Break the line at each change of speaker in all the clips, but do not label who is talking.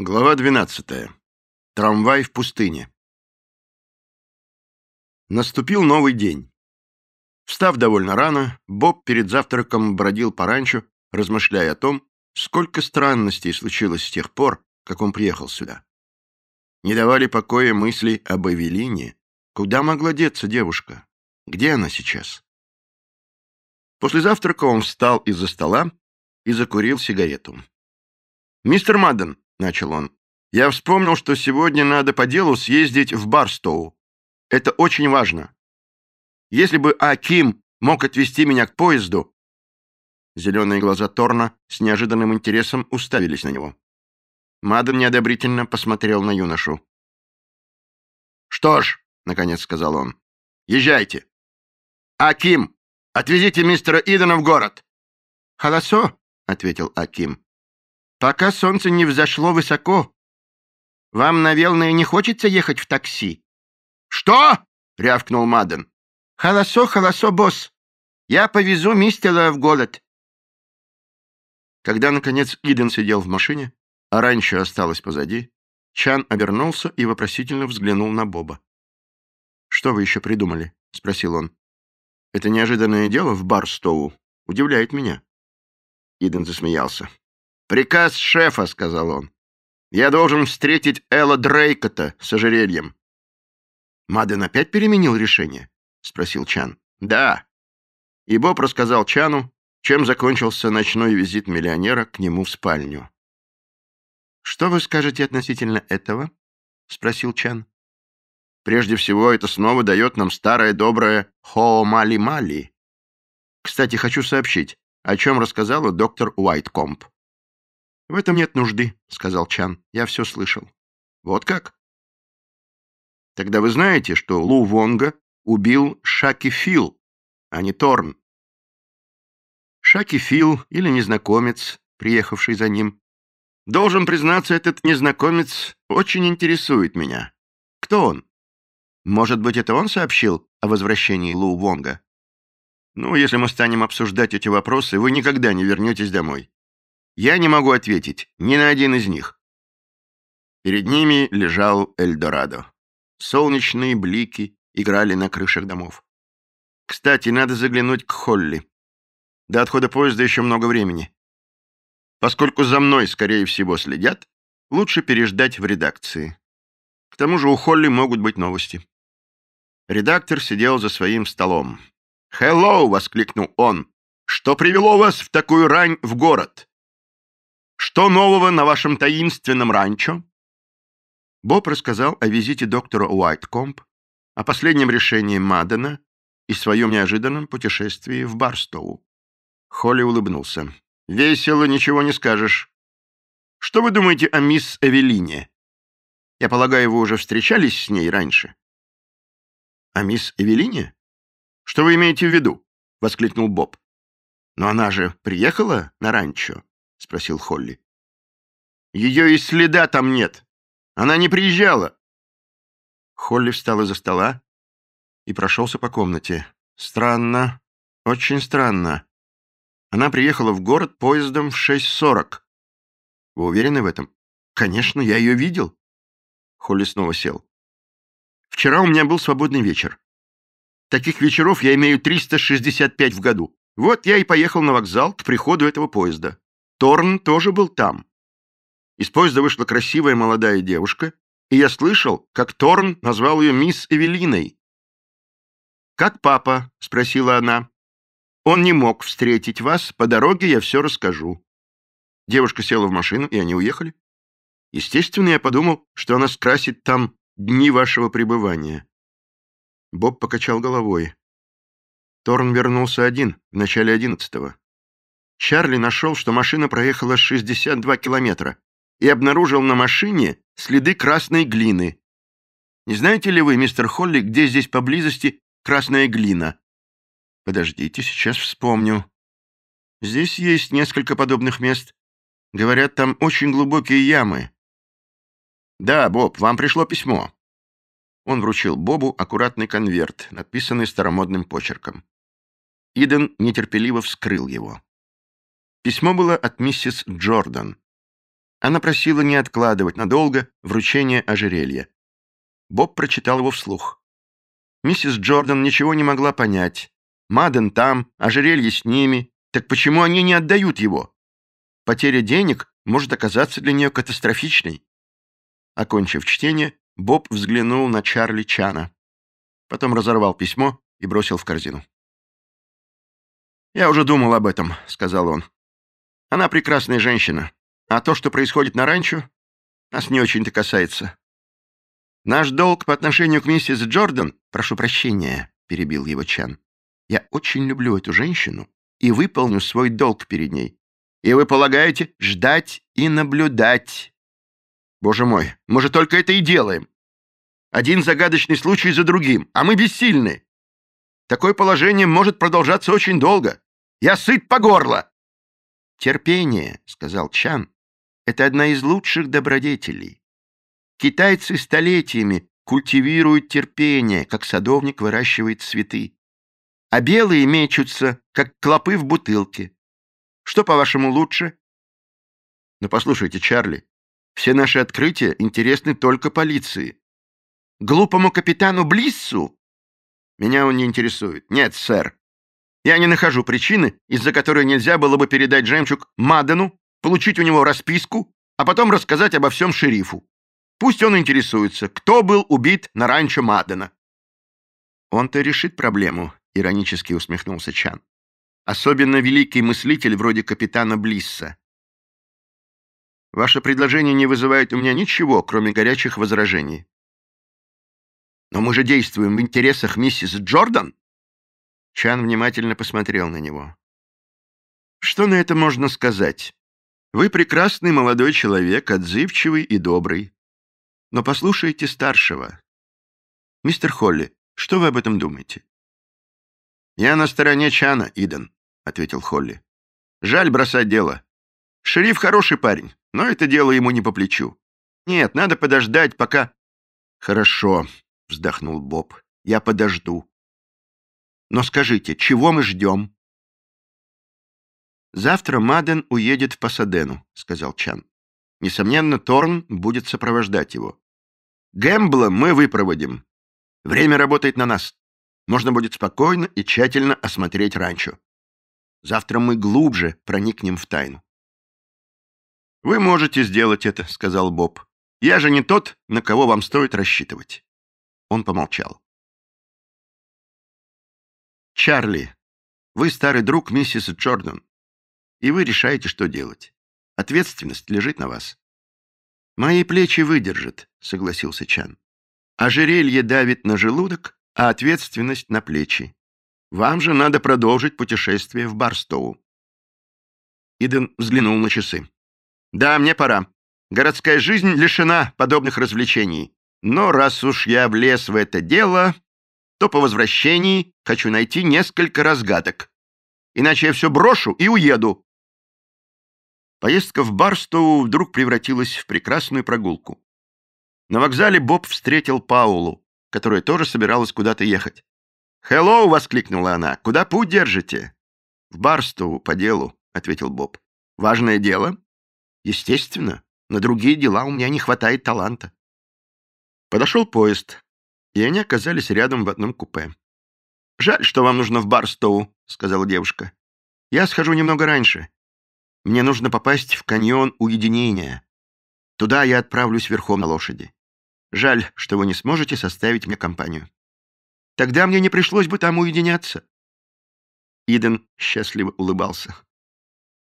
Глава 12. Трамвай в пустыне. Наступил новый день. Встав довольно рано, Боб перед завтраком бродил по ранчо, размышляя о том, сколько странностей случилось с тех пор, как он приехал сюда. Не давали покоя мысли об Эвелине. Куда могла деться девушка? Где она сейчас? После завтрака он встал из-за стола и закурил сигарету. «Мистер Мадден», — начал он, — «я вспомнил, что сегодня надо по делу съездить в Барстоу. Это очень важно. Если бы Аким мог отвезти меня к поезду...» Зеленые глаза Торна с неожиданным интересом уставились на него. Мадден неодобрительно посмотрел на юношу. «Что ж», — наконец сказал он, — «езжайте. Аким, отвезите мистера Идена в город».
«Хорошо», — ответил Аким. «Пока солнце не взошло высоко. Вам, наверное, не хочется ехать в такси?»
«Что?» — рявкнул Мадден.
«Хорошо, хорошо, босс. Я повезу мистера в город».
Когда, наконец, Иден сидел в машине, а раньше осталось позади, Чан обернулся и вопросительно взглянул на Боба. «Что вы еще придумали?» — спросил он. «Это неожиданное дело в Барстоу удивляет меня». Иден засмеялся. «Приказ шефа», — сказал он. «Я должен встретить Элла Дрейкота с ожерельем». «Маден опять переменил решение?» — спросил Чан. «Да». И Боб рассказал Чану, чем закончился ночной визит миллионера к нему в спальню.
«Что вы скажете относительно этого?» — спросил Чан.
«Прежде всего, это снова дает нам старое доброе «Хоо-мали-мали». Кстати, хочу сообщить, о чем рассказала доктор Уайткомп.
«В этом нет нужды», — сказал Чан. «Я все слышал».
«Вот как?» «Тогда вы знаете, что Лу Вонга убил Шаки Фил, а не Торн?» Шаки Фил или незнакомец, приехавший за ним, Должен признаться, этот незнакомец очень интересует меня. Кто он? Может быть, это он сообщил о возвращении Лу Вонга? Ну, если мы станем обсуждать эти вопросы, вы никогда не вернетесь домой. Я не могу ответить ни на один из них. Перед ними лежал Эльдорадо. Солнечные блики играли на крышах домов. Кстати, надо заглянуть к Холли. До отхода поезда еще много времени. Поскольку за мной, скорее всего, следят, лучше переждать в редакции. К тому же у Холли могут быть новости. Редактор сидел за своим столом. «Хеллоу!» — воскликнул он. «Что привело вас в такую рань в город? Что нового на вашем таинственном ранчо?» Боб рассказал о визите доктора Уайткомп, о последнем решении Мадена и своем неожиданном путешествии в Барстоу. Холли улыбнулся. Весело, ничего не скажешь. Что вы думаете о мисс Эвелине? Я полагаю, вы уже встречались с ней раньше. О мисс Эвелине? Что вы имеете в виду? Воскликнул Боб. Но она же приехала на ранчо? Спросил Холли. Ее и следа там нет. Она не приезжала. Холли встал из-за стола и прошелся по комнате. Странно, очень странно. Она приехала в город поездом в 6.40. Вы уверены в этом? Конечно, я ее видел. Холли снова сел. Вчера у меня был свободный вечер. Таких вечеров я имею 365 в году. Вот я и поехал на вокзал к приходу этого поезда. Торн тоже был там. Из поезда вышла красивая молодая девушка, и я слышал, как Торн назвал ее мисс Эвелиной. «Как папа?» — спросила она. Он не мог встретить вас. По дороге я все расскажу». Девушка села в машину, и они уехали. Естественно, я подумал, что она скрасит там дни вашего пребывания. Боб покачал головой. Торн вернулся один, в начале одиннадцатого. Чарли нашел, что машина проехала 62 километра и обнаружил на машине следы красной глины. Не знаете ли вы, мистер Холли, где здесь поблизости красная глина? Подождите, сейчас вспомню. Здесь есть несколько подобных мест. Говорят, там очень глубокие ямы. Да, Боб, вам пришло письмо. Он вручил Бобу аккуратный конверт, надписанный старомодным почерком. Иден нетерпеливо вскрыл его. Письмо было от миссис Джордан. Она просила не откладывать надолго вручение ожерелья. Боб прочитал его вслух. Миссис Джордан ничего не могла понять. Маден там, ожерелье с ними. Так почему они не отдают его? Потеря денег может оказаться для нее катастрофичной. Окончив чтение, Боб взглянул на Чарли Чана. Потом разорвал письмо и бросил в корзину. «Я уже думал об этом», — сказал он. «Она прекрасная женщина, а то, что происходит на ранчо, нас не очень-то касается. Наш долг по отношению к миссис Джордан, прошу прощения, перебил его Чан. Я очень люблю эту женщину и выполню свой долг перед ней. И вы полагаете ждать и наблюдать? Боже мой, мы же только это и делаем. Один загадочный случай за другим, а мы бессильны. Такое положение может продолжаться очень долго. Я сыт по горло. Терпение, сказал Чан, это одна из лучших добродетелей. Китайцы столетиями культивируют терпение, как садовник выращивает цветы. А белые мечутся, как клопы в бутылке. Что, по-вашему, лучше? Но послушайте, Чарли, все наши открытия интересны только полиции. Глупому капитану Блиссу? Меня он не интересует. Нет, сэр. Я не нахожу причины, из-за которой нельзя было бы передать жемчуг Мадену, получить у него расписку, а потом рассказать обо всем шерифу. Пусть он интересуется, кто был убит на ранчо Мадена. Он-то решит проблему, иронически усмехнулся Чан. Особенно великий мыслитель вроде капитана Блисса. Ваше предложение не вызывает у меня ничего, кроме горячих возражений. Но мы же действуем в интересах миссис Джордан. Чан внимательно посмотрел на него. Что на это можно сказать? Вы прекрасный молодой человек, отзывчивый и добрый. Но послушайте старшего. Мистер Холли, что вы об этом думаете? Я на стороне Чана, Иден, ответил Холли. Жаль бросать дело. Шериф хороший парень, но это дело ему не по плечу. Нет, надо подождать, пока... Хорошо, вздохнул Боб. Я подожду. Но скажите, чего мы ждем? Завтра Маден уедет в Пасадену, сказал Чан. Несомненно, Торн будет сопровождать его. Гэмбла мы выпроводим. Время работает на нас. Можно будет спокойно и тщательно осмотреть ранчо. Завтра мы глубже проникнем в тайну. «Вы можете сделать это», — сказал Боб. «Я же не тот, на кого вам стоит рассчитывать». Он помолчал. «Чарли, вы старый друг миссис Джордан, и вы решаете, что делать. Ответственность лежит на вас. «Мои плечи выдержат», — согласился Чан. «Ожерелье давит на желудок, а ответственность на плечи. Вам же надо продолжить путешествие в Барстоу». Иден взглянул на часы. «Да, мне пора. Городская жизнь лишена подобных развлечений. Но раз уж я влез в это дело, то по возвращении хочу найти несколько разгадок. Иначе я все брошу и уеду. Поездка в Барстоу вдруг превратилась в прекрасную прогулку. На вокзале Боб встретил Паулу, которая тоже собиралась куда-то ехать. «Хеллоу!» — воскликнула она. «Куда путь держите?» «В Барстоу, по делу», — ответил Боб. «Важное дело?» «Естественно. На другие дела у меня не хватает таланта». Подошел поезд, и они оказались рядом в одном купе. «Жаль, что вам нужно в Барстоу», — сказала девушка. «Я схожу немного раньше. Мне нужно попасть в каньон уединения. Туда я отправлюсь верхом на лошади. Жаль, что вы не сможете составить мне компанию. Тогда мне не пришлось бы там уединяться. Иден счастливо улыбался.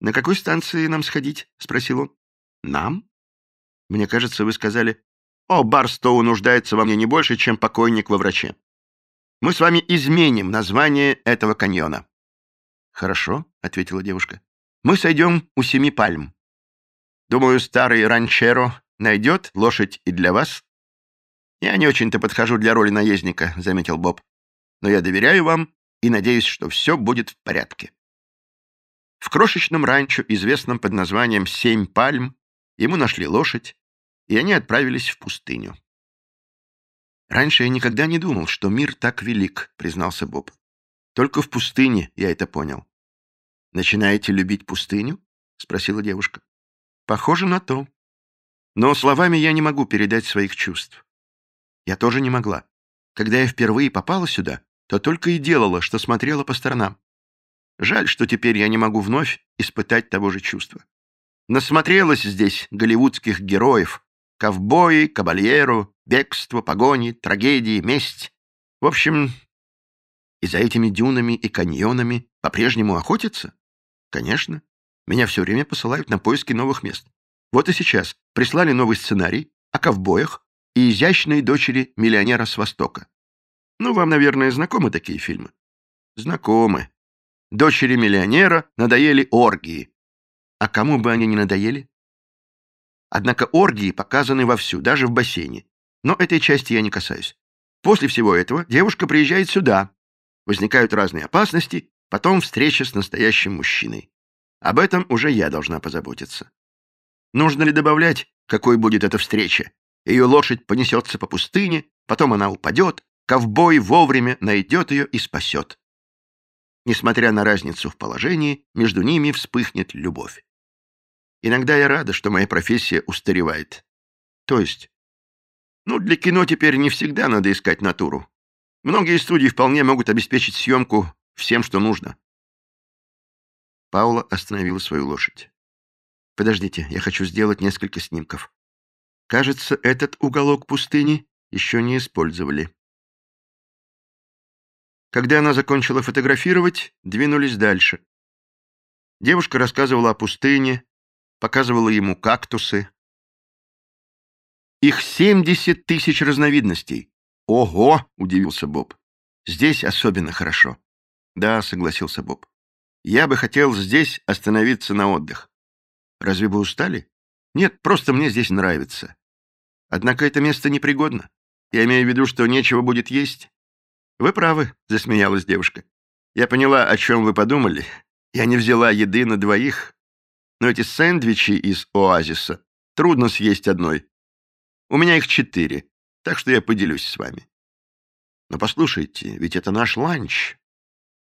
«На какой станции нам сходить?» — спросил он. «Нам?» «Мне кажется, вы сказали, «О, Барстоу нуждается во мне не больше, чем покойник во враче. Мы с вами изменим название этого каньона». «Хорошо», — ответила девушка. Мы сойдем у семи пальм. Думаю, старый ранчеро найдет лошадь и для вас. Я не очень-то подхожу для роли наездника, заметил Боб. Но я доверяю вам и надеюсь, что все будет в порядке. В крошечном ранчо, известном под названием «Семь пальм», ему нашли лошадь, и они отправились в пустыню. «Раньше я никогда не думал, что мир так велик», — признался Боб. «Только в пустыне я это понял. «Начинаете любить пустыню?» — спросила девушка. «Похоже на то», Но словами я не могу передать своих чувств. Я тоже не могла. Когда я впервые попала сюда, то только и делала, что смотрела по сторонам. Жаль, что теперь я не могу вновь испытать того же чувства. Насмотрелась здесь голливудских героев. Ковбои, кабальеру, бегство, погони, трагедии, месть. В общем, и за этими дюнами и каньонами по-прежнему охотятся? Конечно. Меня все время посылают на поиски новых мест. Вот и сейчас прислали новый сценарий о ковбоях и изящной дочери миллионера с Востока. Ну, вам, наверное, знакомы такие фильмы? Знакомы. Дочери миллионера надоели оргии. А кому бы они не надоели? Однако оргии показаны вовсю, даже в бассейне. Но этой части я не касаюсь. После всего этого девушка приезжает сюда. Возникают разные опасности, потом встреча с настоящим мужчиной. Об этом уже я должна позаботиться. Нужно ли добавлять, какой будет эта встреча? Ее лошадь понесется по пустыне, потом она упадет, ковбой вовремя найдет ее и спасет. Несмотря на разницу в положении, между ними вспыхнет любовь. Иногда я рада, что моя профессия устаревает. То есть, ну, для кино теперь не всегда надо искать натуру. Многие студии вполне могут обеспечить съемку всем, что нужно. Паула остановила свою лошадь. «Подождите, я хочу сделать несколько снимков. Кажется, этот уголок пустыни еще не использовали». Когда она закончила фотографировать, двинулись дальше. Девушка рассказывала о пустыне, показывала ему кактусы. Их 70 тысяч разновидностей. Ого, удивился Боб. Здесь особенно хорошо. Да, согласился Боб. Я бы хотел здесь остановиться на отдых. Разве вы устали? Нет, просто мне здесь нравится. Однако это место непригодно. Я имею в виду, что нечего будет есть. Вы правы, засмеялась девушка. Я поняла, о чем вы подумали. Я не взяла еды на двоих, но эти сэндвичи из оазиса трудно съесть одной. У меня их четыре, так что я поделюсь с вами. Но послушайте, ведь это наш ланч.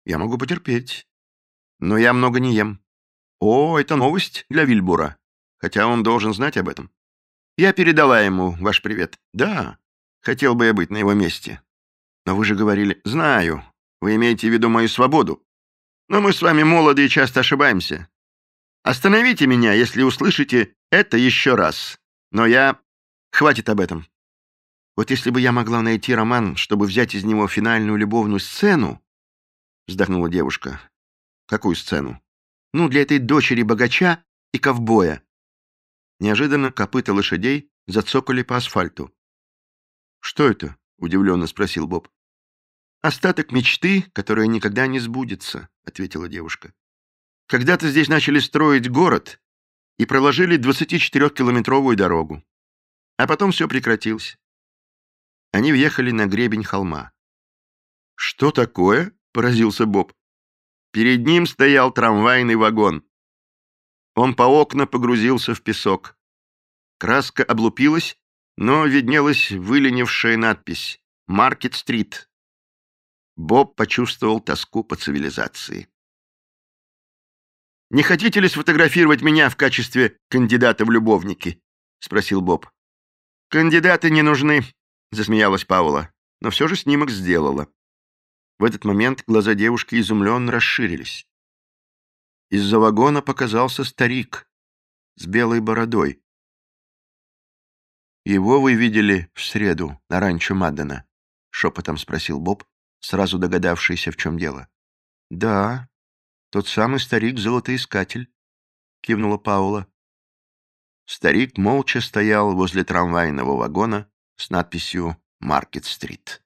Я могу потерпеть. Но я много не ем. О, это новость для Вильбура. Хотя он должен знать об этом. Я передала ему ваш привет. Да, хотел бы я быть на его месте. Но вы же говорили... Знаю, вы имеете в виду мою свободу. Но мы с вами молоды и часто ошибаемся. Остановите меня, если услышите это еще раз. Но я... Хватит об этом. Вот если бы я могла найти роман, чтобы взять из него финальную любовную сцену, вздохнула девушка. Какую сцену? Ну, для этой дочери богача и ковбоя. Неожиданно копыта лошадей зацокали по асфальту. «Что это?» — удивленно спросил Боб. «Остаток мечты, которая никогда не сбудется», — ответила девушка. «Когда-то здесь начали строить город и проложили 24-километровую дорогу. А потом все прекратилось. Они въехали на гребень холма. «Что такое?» — поразился Боб. Перед ним стоял трамвайный вагон. Он по окна погрузился в песок. Краска облупилась, но виднелась выленившая надпись «Маркет-стрит». Боб почувствовал тоску по цивилизации. «Не хотите ли сфотографировать меня в качестве кандидата в любовники?» — спросил Боб. «Кандидаты не нужны», — засмеялась Паула, но все же снимок сделала. В этот момент глаза девушки изумленно расширились. Из-за вагона показался старик с белой бородой. «Его вы видели в среду на ранчо Маддена?» — шепотом спросил Боб, сразу догадавшийся, в чем дело. «Да, тот самый старик-золотоискатель», — кивнула Паула. Старик молча стоял возле трамвайного вагона с надписью «Маркет-стрит».